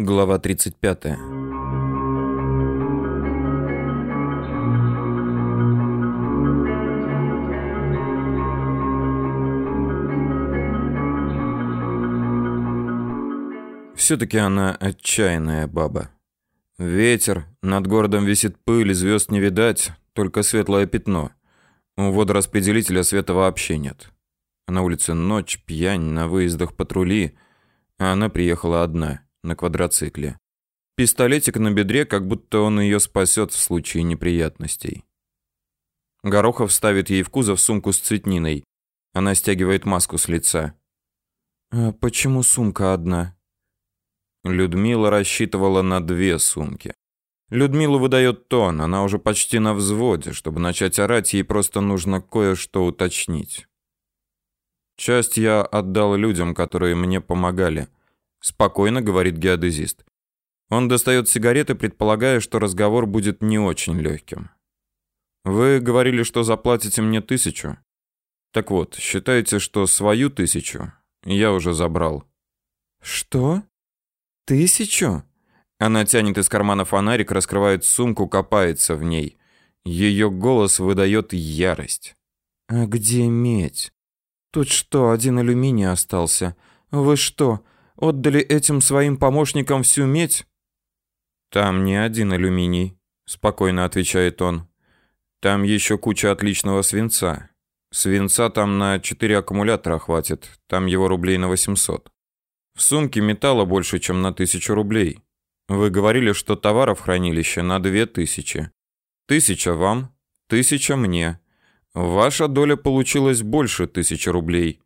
Глава 35. Все-таки она отчаянная баба. Ветер, над городом висит пыль, звезд не видать, только светлое пятно. У водораспределителя света вообще нет. На улице ночь, пьянь, на выездах патрули, а она приехала одна на квадроцикле. Пистолетик на бедре, как будто он ее спасет в случае неприятностей. Горохов ставит ей в кузов сумку с цветниной. Она стягивает маску с лица. «А почему сумка одна?» Людмила рассчитывала на две сумки. Людмила выдает тон, она уже почти на взводе. Чтобы начать орать, ей просто нужно кое-что уточнить. Часть я отдал людям, которые мне помогали спокойно говорит геодезист. Он достает сигареты, предполагая, что разговор будет не очень легким. Вы говорили, что заплатите мне тысячу. Так вот, считайте, что свою тысячу я уже забрал. Что? Тысячу? Она тянет из кармана фонарик, раскрывает сумку, копается в ней. Ее голос выдает ярость. А где медь? Тут что, один алюминий остался? Вы что, Отдали этим своим помощникам всю медь? Там не один алюминий, спокойно отвечает он. Там еще куча отличного свинца. Свинца там на 4 аккумулятора хватит, там его рублей на 800. В сумке металла больше, чем на 1000 рублей. Вы говорили, что товаров в хранилище на 2000. Тысяча вам, тысяча мне. Ваша доля получилась больше тысячи рублей.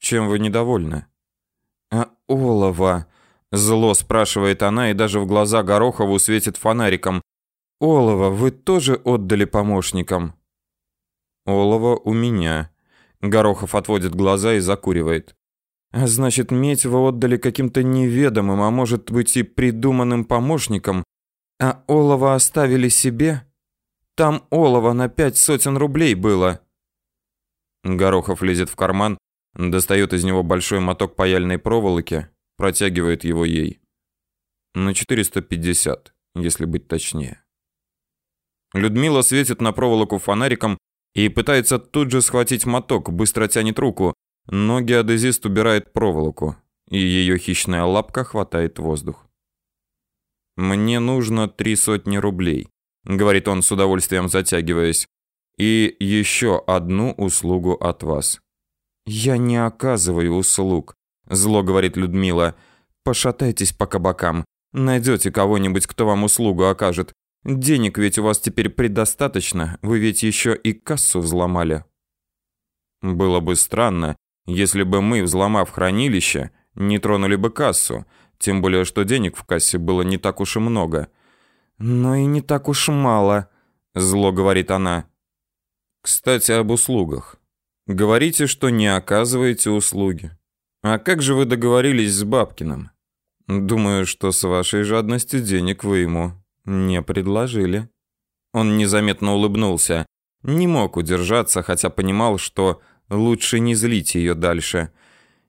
Чем вы недовольны? А олово? Зло спрашивает она и даже в глаза Горохову светит фонариком. Олово вы тоже отдали помощникам? Олово у меня. Горохов отводит глаза и закуривает. А значит, медь вы отдали каким-то неведомым, а может быть и придуманным помощникам, а олово оставили себе? Там олово на пять сотен рублей было. Горохов лезет в карман, Достает из него большой моток паяльной проволоки, протягивает его ей. На 450, если быть точнее. Людмила светит на проволоку фонариком и пытается тут же схватить моток, быстро тянет руку, но геодезист убирает проволоку, и ее хищная лапка хватает воздух. «Мне нужно три сотни рублей», — говорит он с удовольствием затягиваясь, «и еще одну услугу от вас». Я не оказываю услуг, зло говорит Людмила. Пошатайтесь по кабакам, найдете кого-нибудь, кто вам услугу окажет. Денег ведь у вас теперь предостаточно, вы ведь еще и кассу взломали. Было бы странно, если бы мы, взломав хранилище, не тронули бы кассу, тем более что денег в кассе было не так уж и много. Но и не так уж мало, зло говорит она. Кстати, об услугах. Говорите, что не оказываете услуги. А как же вы договорились с Бабкиным? Думаю, что с вашей жадностью денег вы ему не предложили. Он незаметно улыбнулся. Не мог удержаться, хотя понимал, что лучше не злить ее дальше.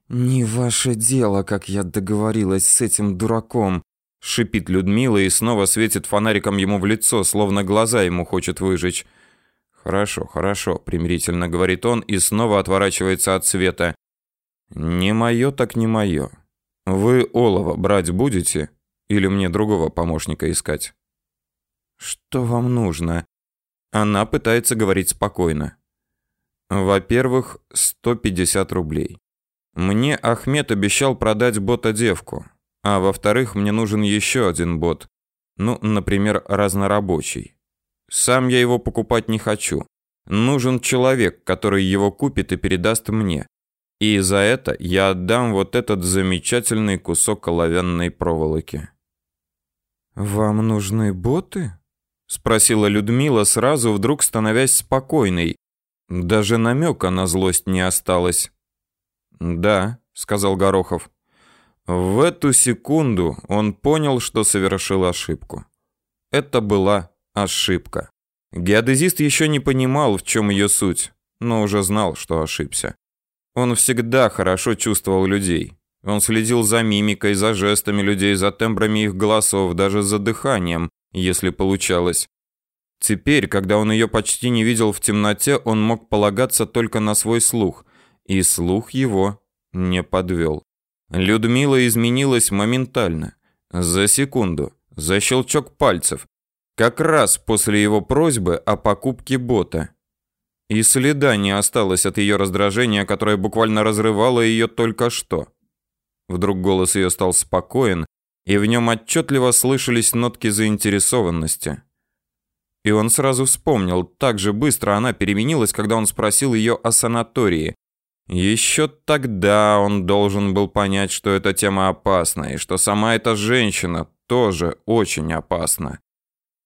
Не ваше дело, как я договорилась с этим дураком, шипит Людмила и снова светит фонариком ему в лицо, словно глаза ему хочет выжечь. Хорошо, хорошо, примирительно говорит он и снова отворачивается от света. Не мое так не мое. Вы олово брать будете или мне другого помощника искать? Что вам нужно? Она пытается говорить спокойно. Во-первых, 150 рублей. Мне Ахмед обещал продать бота-девку. А во-вторых, мне нужен еще один бот. Ну, например, разнорабочий. Сам я его покупать не хочу. Нужен человек, который его купит и передаст мне. И за это я отдам вот этот замечательный кусок оловянной проволоки. Вам нужны боты? спросила Людмила, сразу вдруг становясь спокойной. Даже намека на злость не осталось. Да, сказал Горохов. В эту секунду он понял, что совершил ошибку. Это была Ошибка. Геодезист еще не понимал, в чем ее суть, но уже знал, что ошибся. Он всегда хорошо чувствовал людей. Он следил за мимикой, за жестами людей, за тембрами их голосов, даже за дыханием, если получалось. Теперь, когда он ее почти не видел в темноте, он мог полагаться только на свой слух, и слух его не подвел. Людмила изменилась моментально, за секунду, за щелчок пальцев, как раз после его просьбы о покупке бота. И следа не осталось от ее раздражения, которое буквально разрывало ее только что. Вдруг голос ее стал спокоен, и в нем отчетливо слышались нотки заинтересованности. И он сразу вспомнил, так же быстро она переменилась, когда он спросил ее о санатории. Еще тогда он должен был понять, что эта тема опасна, и что сама эта женщина тоже очень опасна.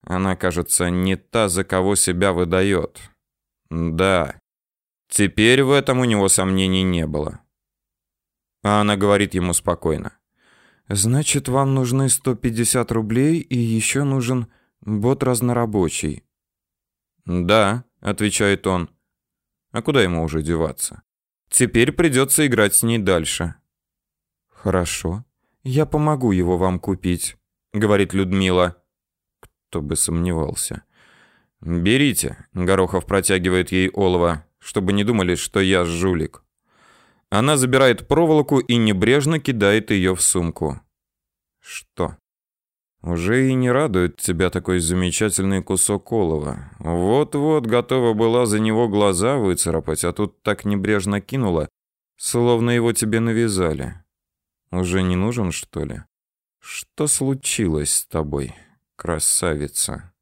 Она, кажется, не та, за кого себя выдает. Да. Теперь в этом у него сомнений не было. А она говорит ему спокойно. «Значит, вам нужны 150 рублей и еще нужен Бот разнорабочий. Да, отвечает он. А куда ему уже деваться? Теперь придется играть с ней дальше. Хорошо. Я помогу его вам купить, говорит Людмила. Кто бы сомневался. Берите, Горохов протягивает ей олово, чтобы не думали, что я жулик. Она забирает проволоку и небрежно кидает ее в сумку. Что? Уже и не радует тебя такой замечательный кусок олова. Вот-вот готова была за него глаза выцарапать, а тут так небрежно кинула, словно его тебе навязали. Уже не нужен, что ли? Что случилось с тобой, красавица?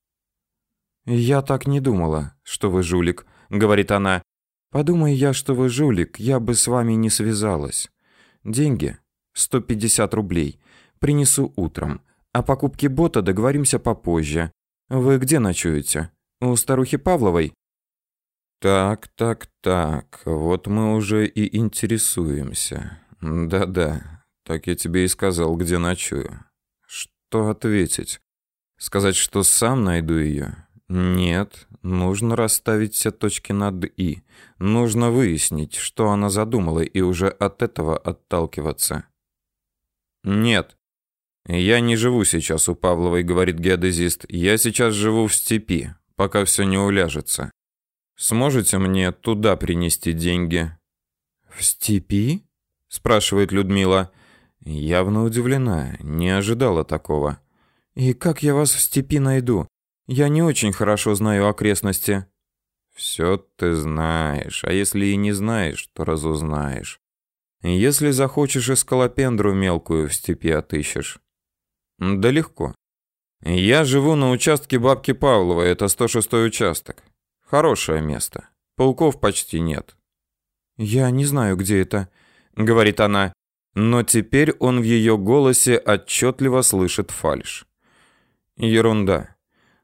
Я так не думала, что вы жулик, говорит она. Подумай я, что вы жулик, я бы с вами не связалась. Деньги 150 рублей принесу утром. О покупке бота договоримся попозже. Вы где ночуете? У старухи Павловой? Так, так, так. Вот мы уже и интересуемся. Да-да. Так я тебе и сказал, где ночую. Что ответить? Сказать, что сам найду ее? Нет, нужно расставить все точки над «и». Нужно выяснить, что она задумала, и уже от этого отталкиваться. Нет, «Я не живу сейчас у Павловой», — говорит геодезист. «Я сейчас живу в степи, пока все не уляжется. Сможете мне туда принести деньги?» «В степи?» — спрашивает Людмила. Явно удивлена, не ожидала такого. «И как я вас в степи найду? Я не очень хорошо знаю окрестности». «Все ты знаешь, а если и не знаешь, то разузнаешь. Если захочешь эскалопендру мелкую в степи отыщешь. Да легко. Я живу на участке бабки Павловой, это 106-й участок. Хорошее место. Пауков почти нет. Я не знаю, где это, говорит она, но теперь он в ее голосе отчетливо слышит фальшь. Ерунда.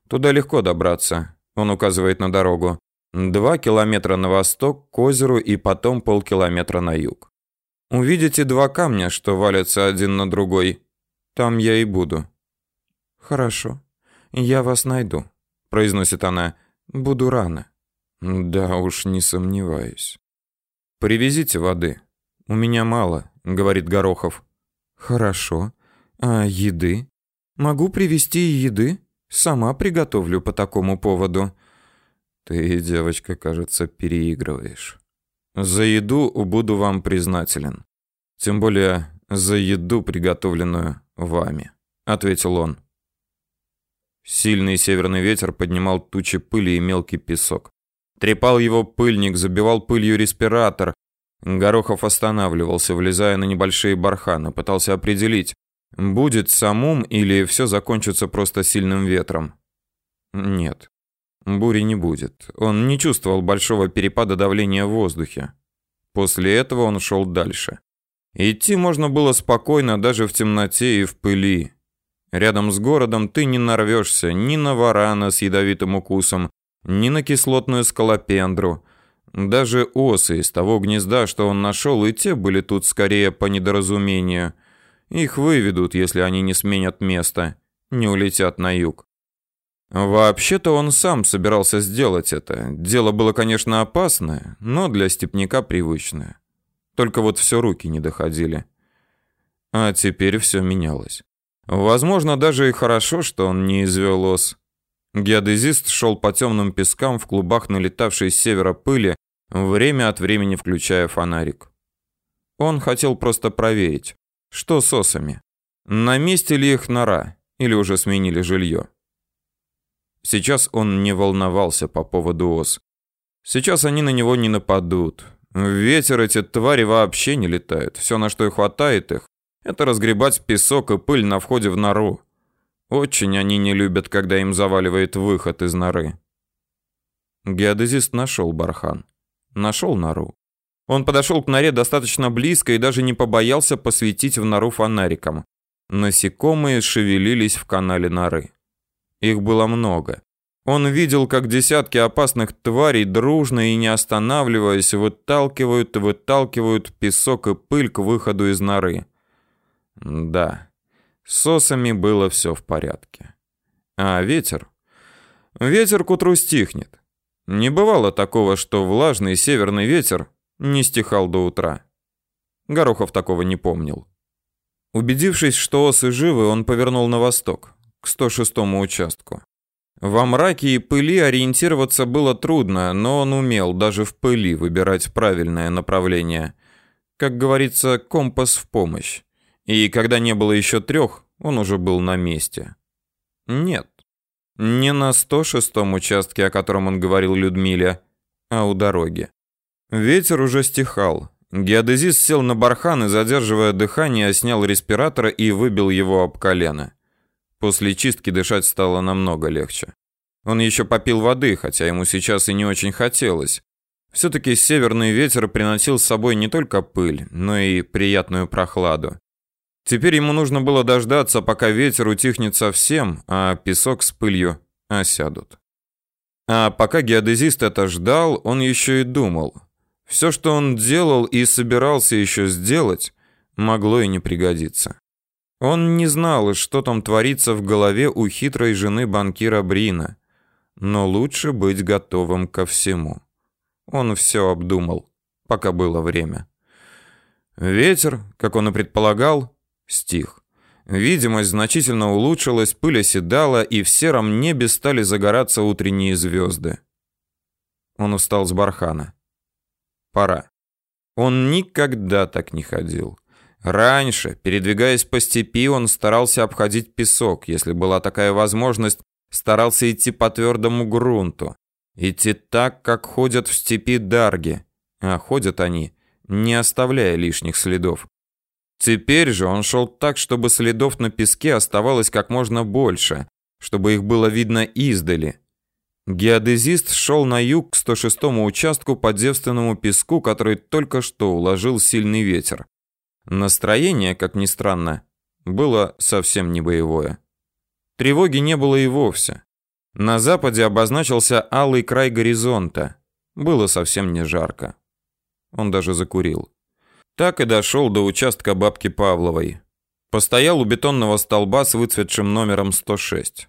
Туда легко добраться, он указывает на дорогу. Два километра на восток к озеру и потом полкилометра на юг. Увидите два камня, что валятся один на другой. Там я и буду. Хорошо. Я вас найду, произносит она. Буду рано. Да уж, не сомневаюсь. Привезите воды. У меня мало, говорит Горохов. Хорошо. А еды? Могу привезти еды. Сама приготовлю по такому поводу. Ты, девочка, кажется, переигрываешь. За еду буду вам признателен. Тем более за еду, приготовленную вами, ответил он. Сильный северный ветер поднимал тучи пыли и мелкий песок. Трепал его пыльник, забивал пылью респиратор. Горохов останавливался, влезая на небольшие барханы, пытался определить, будет самум или все закончится просто сильным ветром. Нет. Бури не будет. Он не чувствовал большого перепада давления в воздухе. После этого он шел дальше. Идти можно было спокойно даже в темноте и в пыли. Рядом с городом ты не нарвешься ни на варана с ядовитым укусом, ни на кислотную скалопендру. Даже осы из того гнезда, что он нашел, и те были тут скорее по недоразумению. Их выведут, если они не сменят место, не улетят на юг. Вообще-то он сам собирался сделать это. Дело было, конечно, опасное, но для степняка привычное. Только вот все руки не доходили. А теперь все менялось. Возможно, даже и хорошо, что он не извел ос. Геодезист шел по темным пескам в клубах налетавшей с севера пыли, время от времени включая фонарик. Он хотел просто проверить, что с осами. На месте ли их нора, или уже сменили жилье. Сейчас он не волновался по поводу ос. Сейчас они на него не нападут. В ветер эти твари вообще не летают. Все, на что и хватает их, это разгребать песок и пыль на входе в нору. Очень они не любят, когда им заваливает выход из норы. Геодезист нашел бархан. Нашел нору. Он подошел к норе достаточно близко и даже не побоялся посветить в нору фонариком. Насекомые шевелились в канале норы. Их было много. Он видел, как десятки опасных тварей дружно и не останавливаясь выталкивают и выталкивают песок и пыль к выходу из норы. Да, с осами было все в порядке. А ветер? Ветер к утру стихнет. Не бывало такого, что влажный северный ветер не стихал до утра. Горохов такого не помнил. Убедившись, что осы живы, он повернул на восток, к 106-му участку. Во мраке и пыли ориентироваться было трудно, но он умел даже в пыли выбирать правильное направление. Как говорится, компас в помощь. И когда не было еще трех, он уже был на месте. Нет, не на 106-м участке, о котором он говорил Людмиле, а у дороги. Ветер уже стихал, Геодезист сел на бархан и, задерживая дыхание, снял респиратор и выбил его об колено. После чистки дышать стало намного легче. Он еще попил воды, хотя ему сейчас и не очень хотелось. Все-таки северный ветер приносил с собой не только пыль, но и приятную прохладу. Теперь ему нужно было дождаться, пока ветер утихнет совсем, а песок с пылью осядут. А пока геодезист это ждал, он еще и думал, все, что он делал и собирался еще сделать, могло и не пригодиться. Он не знал, что там творится в голове у хитрой жены банкира Брина, но лучше быть готовым ко всему. Он все обдумал, пока было время. Ветер, как он и предполагал, стих. Видимость значительно улучшилась, пыль оседала, и в сером небе стали загораться утренние звезды. Он устал с бархана. Пора. Он никогда так не ходил. Раньше, передвигаясь по степи, он старался обходить песок, если была такая возможность, старался идти по твердому грунту, идти так, как ходят в степи дарги, а ходят они, не оставляя лишних следов. Теперь же он шел так, чтобы следов на песке оставалось как можно больше, чтобы их было видно издали, Геодезист шел на юг к 106-му участку по девственному песку, который только что уложил сильный ветер. Настроение, как ни странно, было совсем не боевое. Тревоги не было и вовсе. На западе обозначился алый край горизонта. Было совсем не жарко. Он даже закурил. Так и дошел до участка бабки Павловой. Постоял у бетонного столба с выцветшим номером 106.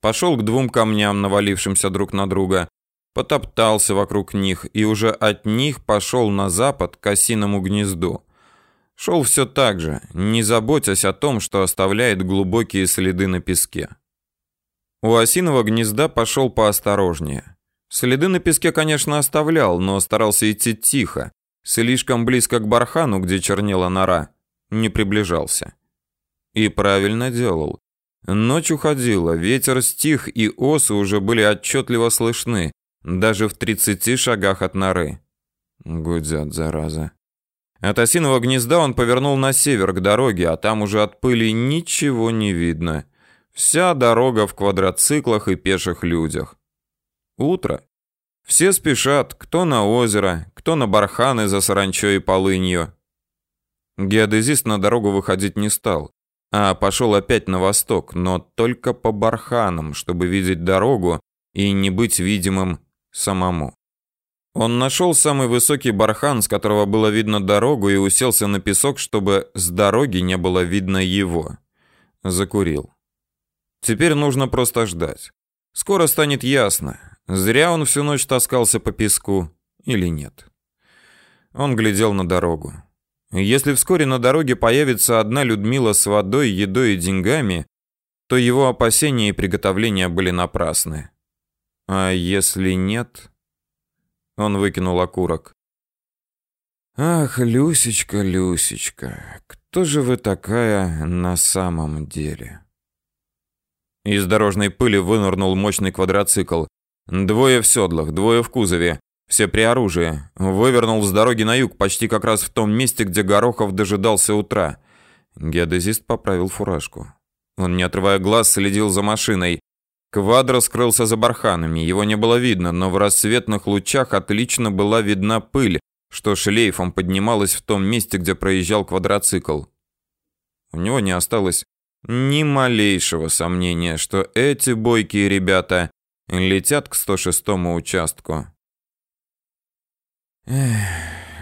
Пошел к двум камням, навалившимся друг на друга, потоптался вокруг них и уже от них пошел на запад к осиному гнезду. Шел все так же, не заботясь о том, что оставляет глубокие следы на песке. У осиного гнезда пошел поосторожнее. Следы на песке, конечно, оставлял, но старался идти тихо, слишком близко к бархану, где чернела нора, не приближался. И правильно делал. Ночь уходила, ветер стих, и осы уже были отчетливо слышны, даже в 30 шагах от норы. Гудят, зараза. От осиного гнезда он повернул на север к дороге, а там уже от пыли ничего не видно. Вся дорога в квадроциклах и пеших людях. Утро. Все спешат, кто на озеро, кто на барханы за саранчой и полынью. Геодезист на дорогу выходить не стал а пошел опять на восток, но только по барханам, чтобы видеть дорогу и не быть видимым самому. Он нашел самый высокий бархан, с которого было видно дорогу, и уселся на песок, чтобы с дороги не было видно его. Закурил. Теперь нужно просто ждать. Скоро станет ясно, зря он всю ночь таскался по песку или нет. Он глядел на дорогу. Если вскоре на дороге появится одна Людмила с водой, едой и деньгами, то его опасения и приготовления были напрасны. А если нет? Он выкинул окурок. Ах, Люсечка, Люсечка, кто же вы такая на самом деле? Из дорожной пыли вынырнул мощный квадроцикл. Двое в седлах, двое в кузове, все при оружии. Вывернул с дороги на юг, почти как раз в том месте, где Горохов дожидался утра. Геодезист поправил фуражку. Он, не отрывая глаз, следил за машиной. Квадро скрылся за барханами, его не было видно, но в рассветных лучах отлично была видна пыль, что шлейфом поднималась в том месте, где проезжал квадроцикл. У него не осталось ни малейшего сомнения, что эти бойкие ребята летят к 106-му участку.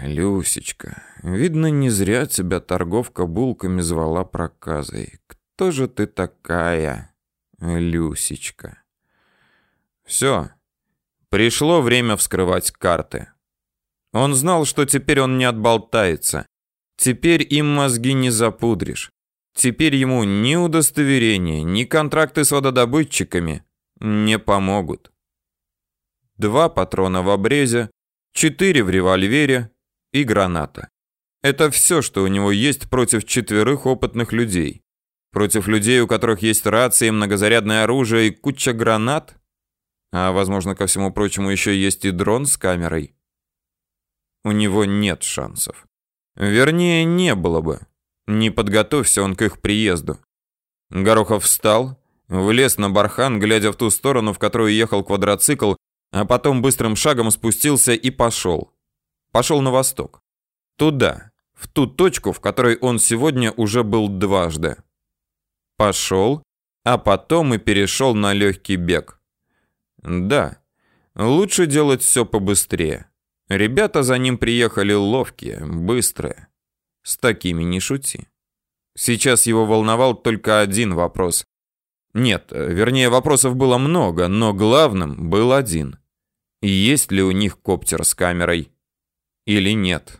Люсечка, видно, не зря тебя торговка булками звала проказой. Кто же ты такая, Люсечка? Все, пришло время вскрывать карты. Он знал, что теперь он не отболтается. Теперь им мозги не запудришь. Теперь ему ни удостоверения, ни контракты с вододобытчиками не помогут. Два патрона в обрезе, четыре в револьвере и граната. Это все, что у него есть против четверых опытных людей. Против людей, у которых есть рации, многозарядное оружие и куча гранат. А, возможно, ко всему прочему, еще есть и дрон с камерой. У него нет шансов. Вернее, не было бы. Не подготовься он к их приезду. Горохов встал, влез на бархан, глядя в ту сторону, в которую ехал квадроцикл, а потом быстрым шагом спустился и пошел. Пошел на восток. Туда, в ту точку, в которой он сегодня уже был дважды. Пошел, а потом и перешел на легкий бег. Да, лучше делать все побыстрее. Ребята за ним приехали ловкие, быстрые. С такими не шути. Сейчас его волновал только один вопрос. Нет, вернее, вопросов было много, но главным был один. Есть ли у них коптер с камерой или нет?